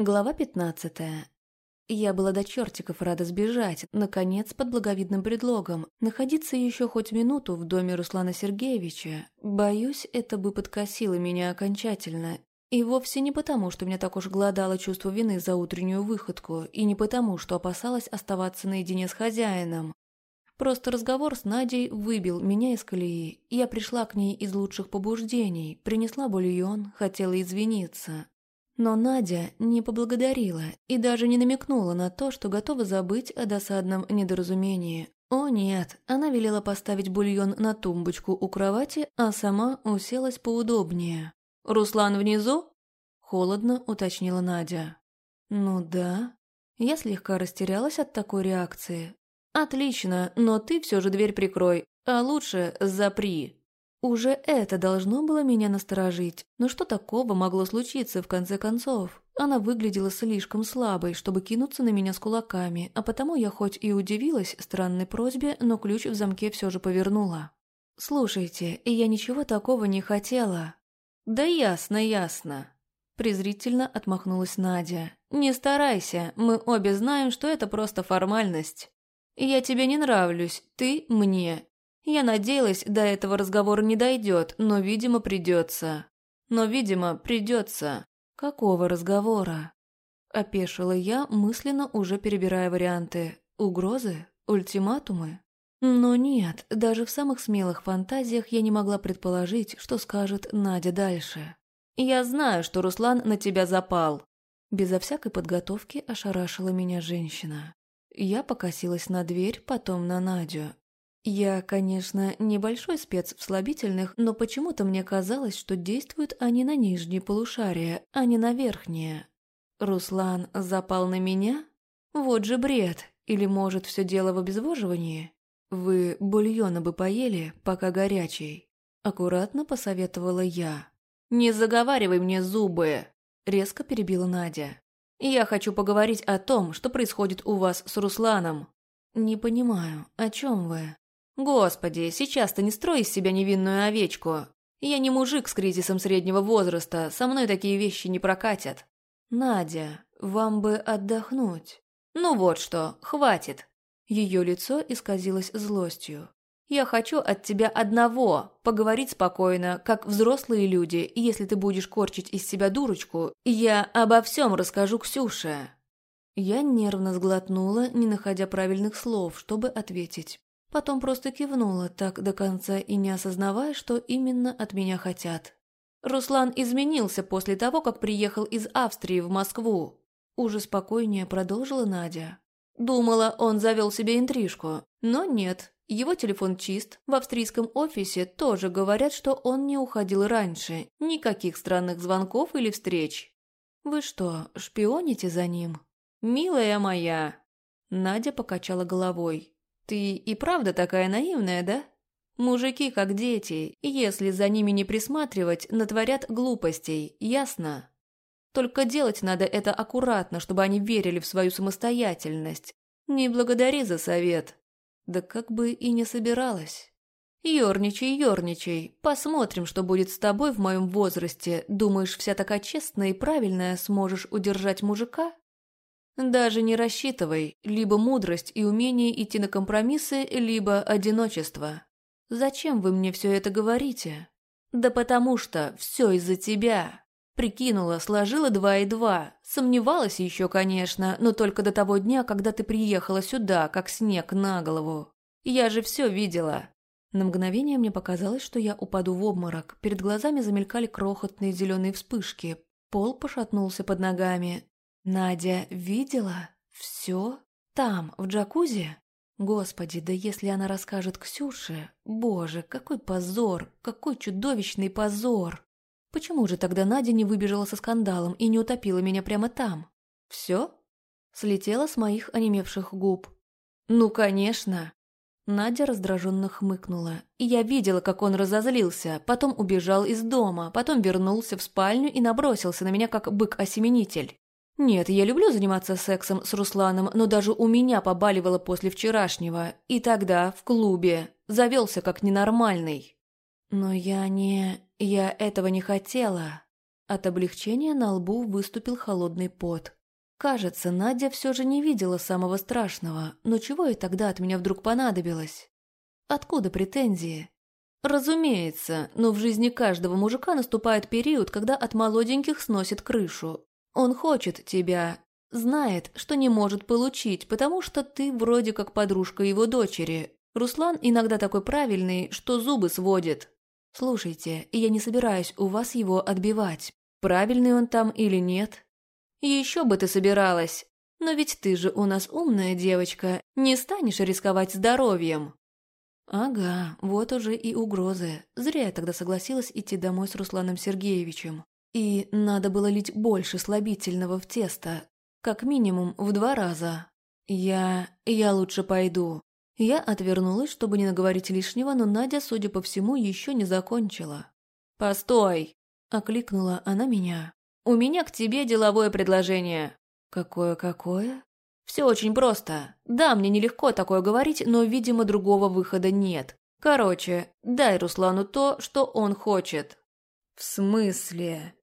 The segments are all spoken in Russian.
Глава пятнадцатая. Я была до чертиков рада сбежать, наконец, под благовидным предлогом. Находиться еще хоть минуту в доме Руслана Сергеевича, боюсь, это бы подкосило меня окончательно. И вовсе не потому, что меня так уж голодало чувство вины за утреннюю выходку, и не потому, что опасалась оставаться наедине с хозяином. Просто разговор с Надей выбил меня из колеи. Я пришла к ней из лучших побуждений, принесла бульон, хотела извиниться. Но Надя не поблагодарила и даже не намекнула на то, что готова забыть о досадном недоразумении. О нет, она велела поставить бульон на тумбочку у кровати, а сама уселась поудобнее. «Руслан внизу?» – холодно уточнила Надя. «Ну да». Я слегка растерялась от такой реакции. «Отлично, но ты все же дверь прикрой, а лучше запри». Уже это должно было меня насторожить. Но что такого могло случиться в конце концов? Она выглядела слишком слабой, чтобы кинуться на меня с кулаками, а потому я хоть и удивилась странной просьбе, но ключ в замке все же повернула. «Слушайте, я ничего такого не хотела». «Да ясно, ясно», – презрительно отмахнулась Надя. «Не старайся, мы обе знаем, что это просто формальность. Я тебе не нравлюсь, ты мне, я надеялась, до этого разговора не дойдет, но, видимо, придется. Но, видимо, придется. Какого разговора? Опешила я, мысленно уже перебирая варианты. Угрозы? Ультиматумы? Но нет, даже в самых смелых фантазиях я не могла предположить, что скажет Надя дальше. «Я знаю, что Руслан на тебя запал». Безо всякой подготовки ошарашила меня женщина. Я покосилась на дверь, потом на Надю. Я, конечно, небольшой спец в слабительных, но почему-то мне казалось, что действуют они на нижние полушария, а не на верхние. Руслан запал на меня? Вот же бред. Или, может, все дело в обезвоживании? Вы бульона бы поели, пока горячий. Аккуратно посоветовала я. «Не заговаривай мне зубы!» Резко перебила Надя. «Я хочу поговорить о том, что происходит у вас с Русланом». «Не понимаю, о чем вы?» Господи, сейчас ты не строй из себя невинную овечку. Я не мужик с кризисом среднего возраста, со мной такие вещи не прокатят. Надя, вам бы отдохнуть. Ну вот что, хватит. Ее лицо исказилось злостью. Я хочу от тебя одного, поговорить спокойно, как взрослые люди, и если ты будешь корчить из себя дурочку, я обо всем расскажу Ксюше. Я нервно сглотнула, не находя правильных слов, чтобы ответить. Потом просто кивнула, так до конца и не осознавая, что именно от меня хотят. Руслан изменился после того, как приехал из Австрии в Москву. Уже спокойнее продолжила Надя. Думала, он завел себе интрижку. Но нет, его телефон чист. В австрийском офисе тоже говорят, что он не уходил раньше. Никаких странных звонков или встреч. Вы что, шпионите за ним? Милая моя. Надя покачала головой. «Ты и правда такая наивная, да? Мужики как дети, если за ними не присматривать, натворят глупостей, ясно? Только делать надо это аккуратно, чтобы они верили в свою самостоятельность. Не благодари за совет». Да как бы и не собиралась. «Ёрничай, ёрничай. Посмотрим, что будет с тобой в моем возрасте. Думаешь, вся такая честная и правильная сможешь удержать мужика?» Даже не рассчитывай, либо мудрость и умение идти на компромиссы, либо одиночество. Зачем вы мне все это говорите? Да потому что все из-за тебя. Прикинула, сложила два и два. Сомневалась еще, конечно, но только до того дня, когда ты приехала сюда, как снег на голову. Я же все видела. На мгновение мне показалось, что я упаду в обморок. Перед глазами замелькали крохотные зеленые вспышки. Пол пошатнулся под ногами. Надя видела все там, в джакузи? Господи, да если она расскажет Ксюше... Боже, какой позор, какой чудовищный позор! Почему же тогда Надя не выбежала со скандалом и не утопила меня прямо там? Все? Слетела с моих онемевших губ. Ну, конечно. Надя раздраженно хмыкнула. И я видела, как он разозлился, потом убежал из дома, потом вернулся в спальню и набросился на меня, как бык-осеменитель. Нет, я люблю заниматься сексом с Русланом, но даже у меня побаливало после вчерашнего. И тогда, в клубе, завелся как ненормальный. Но я не... я этого не хотела. От облегчения на лбу выступил холодный пот. Кажется, Надя все же не видела самого страшного, но чего ей тогда от меня вдруг понадобилось? Откуда претензии? Разумеется, но в жизни каждого мужика наступает период, когда от молоденьких сносит крышу. Он хочет тебя, знает, что не может получить, потому что ты вроде как подружка его дочери. Руслан иногда такой правильный, что зубы сводит. Слушайте, я не собираюсь у вас его отбивать. Правильный он там или нет? Еще бы ты собиралась. Но ведь ты же у нас умная девочка, не станешь рисковать здоровьем. Ага, вот уже и угрозы. Зря я тогда согласилась идти домой с Русланом Сергеевичем. И надо было лить больше слабительного в тесто, как минимум в два раза. Я... я лучше пойду. Я отвернулась, чтобы не наговорить лишнего, но Надя, судя по всему, еще не закончила. «Постой!» – окликнула она меня. «У меня к тебе деловое предложение». «Какое-какое?» «Все очень просто. Да, мне нелегко такое говорить, но, видимо, другого выхода нет. Короче, дай Руслану то, что он хочет». «В смысле?»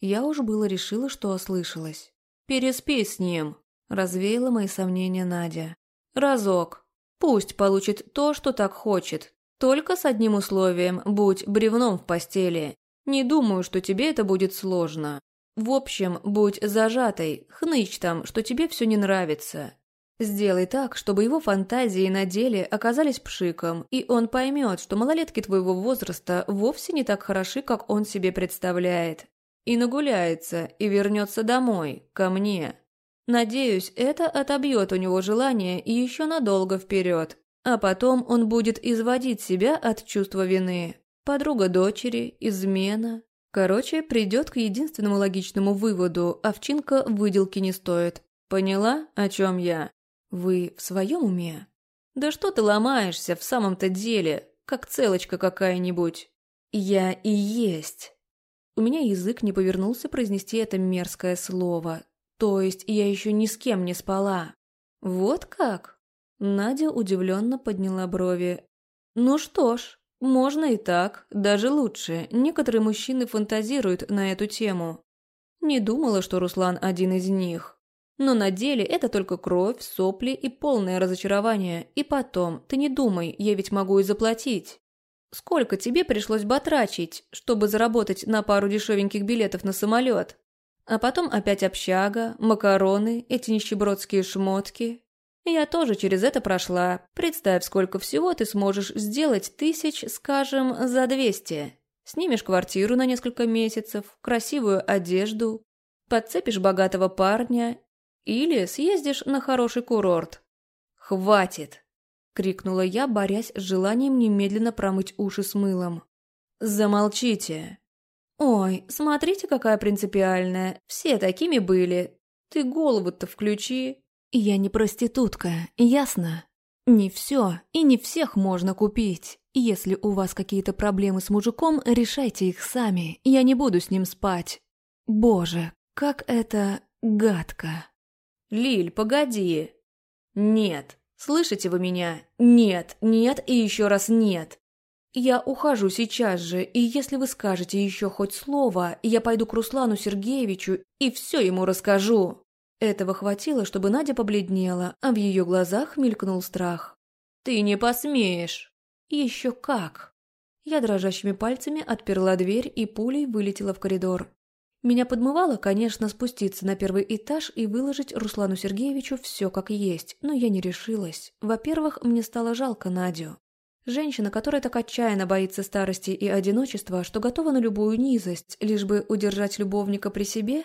Я уж было решила, что ослышалась. «Переспи с ним», – развеяла мои сомнения Надя. «Разок. Пусть получит то, что так хочет. Только с одним условием – будь бревном в постели. Не думаю, что тебе это будет сложно. В общем, будь зажатой, хнычь там, что тебе все не нравится. Сделай так, чтобы его фантазии на деле оказались пшиком, и он поймет, что малолетки твоего возраста вовсе не так хороши, как он себе представляет. И нагуляется, и вернется домой, ко мне. Надеюсь, это отобьет у него желание и еще надолго вперед. А потом он будет изводить себя от чувства вины. Подруга дочери, измена. Короче, придет к единственному логичному выводу, овчинка выделки не стоит. Поняла, о чем я? Вы в своем уме? Да что ты ломаешься в самом-то деле, как целочка какая-нибудь? Я и есть. У меня язык не повернулся произнести это мерзкое слово, то есть я еще ни с кем не спала. Вот как? Надя удивленно подняла брови. Ну что ж, можно и так, даже лучше. Некоторые мужчины фантазируют на эту тему. Не думала, что Руслан один из них. Но на деле это только кровь, сопли и полное разочарование. И потом, ты не думай, я ведь могу и заплатить. Сколько тебе пришлось батрачить, чтобы заработать на пару дешевеньких билетов на самолет? А потом опять общага, макароны, эти нищебродские шмотки. Я тоже через это прошла. Представь, сколько всего ты сможешь сделать тысяч, скажем, за двести. Снимешь квартиру на несколько месяцев, красивую одежду, подцепишь богатого парня или съездишь на хороший курорт. «Хватит!» — крикнула я, борясь с желанием немедленно промыть уши с мылом. «Замолчите!» «Ой, смотрите, какая принципиальная. Все такими были. Ты голову-то включи». «Я не проститутка, ясно? Не все и не всех можно купить. Если у вас какие-то проблемы с мужиком, решайте их сами. Я не буду с ним спать. Боже, как это гадко». «Лиль, погоди!» «Нет. Слышите вы меня? Нет, нет и еще раз нет. «Я ухожу сейчас же, и если вы скажете еще хоть слово, я пойду к Руслану Сергеевичу и все ему расскажу». Этого хватило, чтобы Надя побледнела, а в ее глазах мелькнул страх. «Ты не посмеешь!» «Еще как!» Я дрожащими пальцами отперла дверь и пулей вылетела в коридор. Меня подмывало, конечно, спуститься на первый этаж и выложить Руслану Сергеевичу все как есть, но я не решилась. Во-первых, мне стало жалко Надю. Женщина, которая так отчаянно боится старости и одиночества, что готова на любую низость, лишь бы удержать любовника при себе?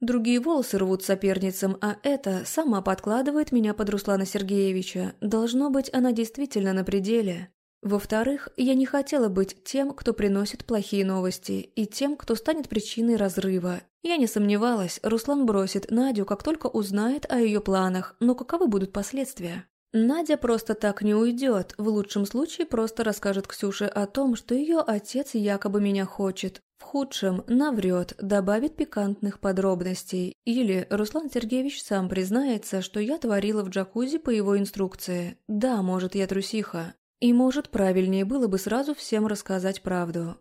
Другие волосы рвут соперницам, а это сама подкладывает меня под Руслана Сергеевича. Должно быть, она действительно на пределе. Во-вторых, я не хотела быть тем, кто приносит плохие новости, и тем, кто станет причиной разрыва. Я не сомневалась, Руслан бросит Надю, как только узнает о ее планах, но каковы будут последствия? Надя просто так не уйдет, в лучшем случае просто расскажет Ксюше о том, что ее отец якобы меня хочет. В худшем наврет, добавит пикантных подробностей. Или Руслан Сергеевич сам признается, что я творила в джакузи по его инструкции. Да, может, я трусиха. И может, правильнее было бы сразу всем рассказать правду.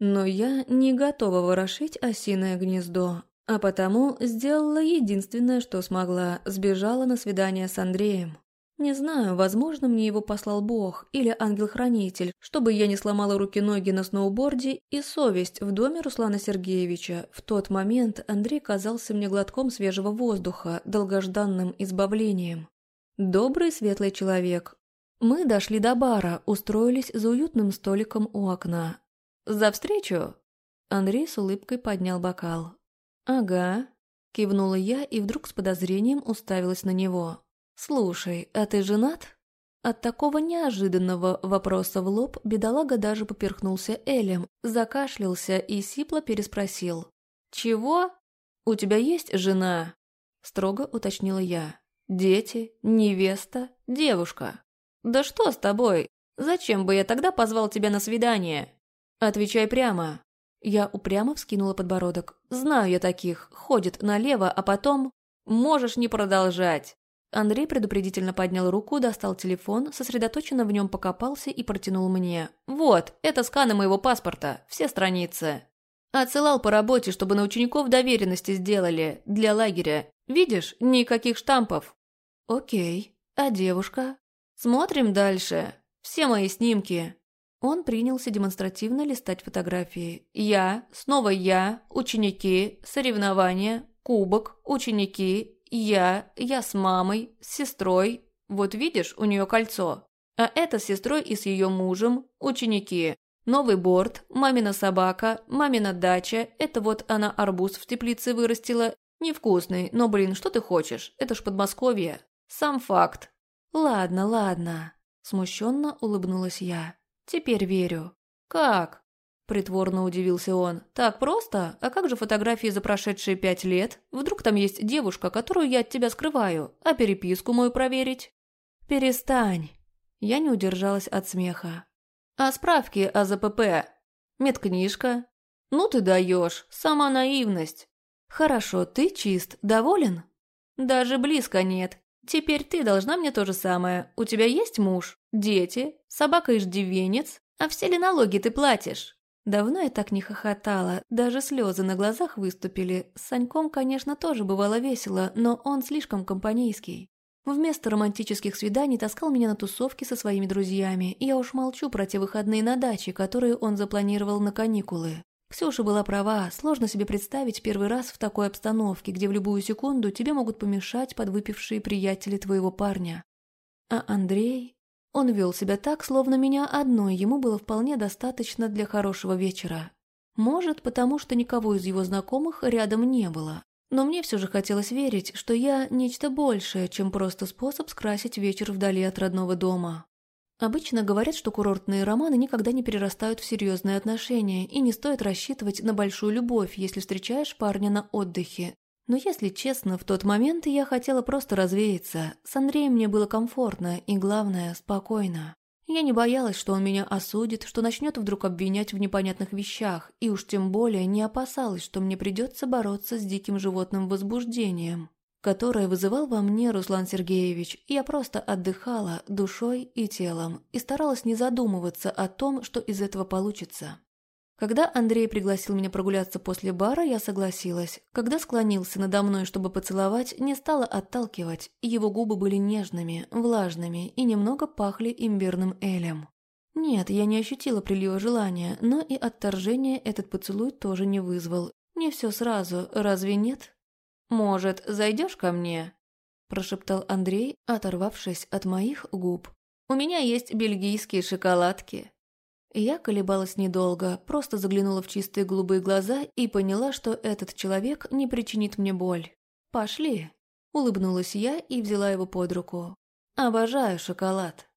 Но я не готова ворошить осиное гнездо, а потому сделала единственное, что смогла, сбежала на свидание с Андреем. Не знаю, возможно, мне его послал Бог или ангел-хранитель, чтобы я не сломала руки-ноги на сноуборде и совесть в доме Руслана Сергеевича. В тот момент Андрей казался мне глотком свежего воздуха, долгожданным избавлением. Добрый, светлый человек. Мы дошли до бара, устроились за уютным столиком у окна. «За встречу?» Андрей с улыбкой поднял бокал. «Ага», – кивнула я и вдруг с подозрением уставилась на него. «Слушай, а ты женат?» От такого неожиданного вопроса в лоб бедолага даже поперхнулся Элем, закашлялся и сипло переспросил. «Чего? У тебя есть жена?» Строго уточнила я. «Дети? Невеста? Девушка?» «Да что с тобой? Зачем бы я тогда позвал тебя на свидание?» «Отвечай прямо». Я упрямо вскинула подбородок. «Знаю я таких. Ходит налево, а потом...» «Можешь не продолжать. Андрей предупредительно поднял руку, достал телефон, сосредоточенно в нем покопался и протянул мне. «Вот, это сканы моего паспорта, все страницы. Отсылал по работе, чтобы на учеников доверенности сделали, для лагеря. Видишь, никаких штампов». «Окей. А девушка?» «Смотрим дальше. Все мои снимки». Он принялся демонстративно листать фотографии. «Я, снова я, ученики, соревнования, кубок, ученики, я, я с мамой, с сестрой. Вот видишь, у нее кольцо. А это с сестрой и с ее мужем, ученики. Новый борт, мамина собака, мамина дача. Это вот она арбуз в теплице вырастила. Невкусный, но, блин, что ты хочешь? Это ж Подмосковье. Сам факт. Ладно, ладно. Смущенно улыбнулась я. Теперь верю. Как? Притворно удивился он. «Так просто? А как же фотографии за прошедшие пять лет? Вдруг там есть девушка, которую я от тебя скрываю, а переписку мою проверить?» «Перестань!» Я не удержалась от смеха. «А справки о ЗПП? Медкнижка? Ну ты даешь, сама наивность!» «Хорошо, ты чист, доволен?» «Даже близко нет. Теперь ты должна мне то же самое. У тебя есть муж, дети, собака-иждивенец, а все ли налоги ты платишь?» Давно я так не хохотала, даже слезы на глазах выступили. С Саньком, конечно, тоже бывало весело, но он слишком компанейский. Вместо романтических свиданий таскал меня на тусовки со своими друзьями, и я уж молчу про те выходные на даче, которые он запланировал на каникулы. Ксюша была права, сложно себе представить первый раз в такой обстановке, где в любую секунду тебе могут помешать подвыпившие приятели твоего парня. А Андрей... Он вел себя так, словно меня одной ему было вполне достаточно для хорошего вечера. Может, потому что никого из его знакомых рядом не было. Но мне все же хотелось верить, что я нечто большее, чем просто способ скрасить вечер вдали от родного дома. Обычно говорят, что курортные романы никогда не перерастают в серьезные отношения, и не стоит рассчитывать на большую любовь, если встречаешь парня на отдыхе. Но если честно, в тот момент я хотела просто развеяться. С Андреем мне было комфортно и, главное, спокойно. Я не боялась, что он меня осудит, что начнет вдруг обвинять в непонятных вещах, и уж тем более не опасалась, что мне придется бороться с диким животным возбуждением, которое вызывал во мне Руслан Сергеевич. Я просто отдыхала душой и телом и старалась не задумываться о том, что из этого получится. Когда Андрей пригласил меня прогуляться после бара, я согласилась. Когда склонился надо мной, чтобы поцеловать, не стала отталкивать. Его губы были нежными, влажными и немного пахли имбирным элем. Нет, я не ощутила прилива желания, но и отторжения этот поцелуй тоже не вызвал. Не все сразу, разве нет? «Может, зайдешь ко мне?» – прошептал Андрей, оторвавшись от моих губ. «У меня есть бельгийские шоколадки». Я колебалась недолго, просто заглянула в чистые голубые глаза и поняла, что этот человек не причинит мне боль. «Пошли!» – улыбнулась я и взяла его под руку. «Обожаю шоколад!»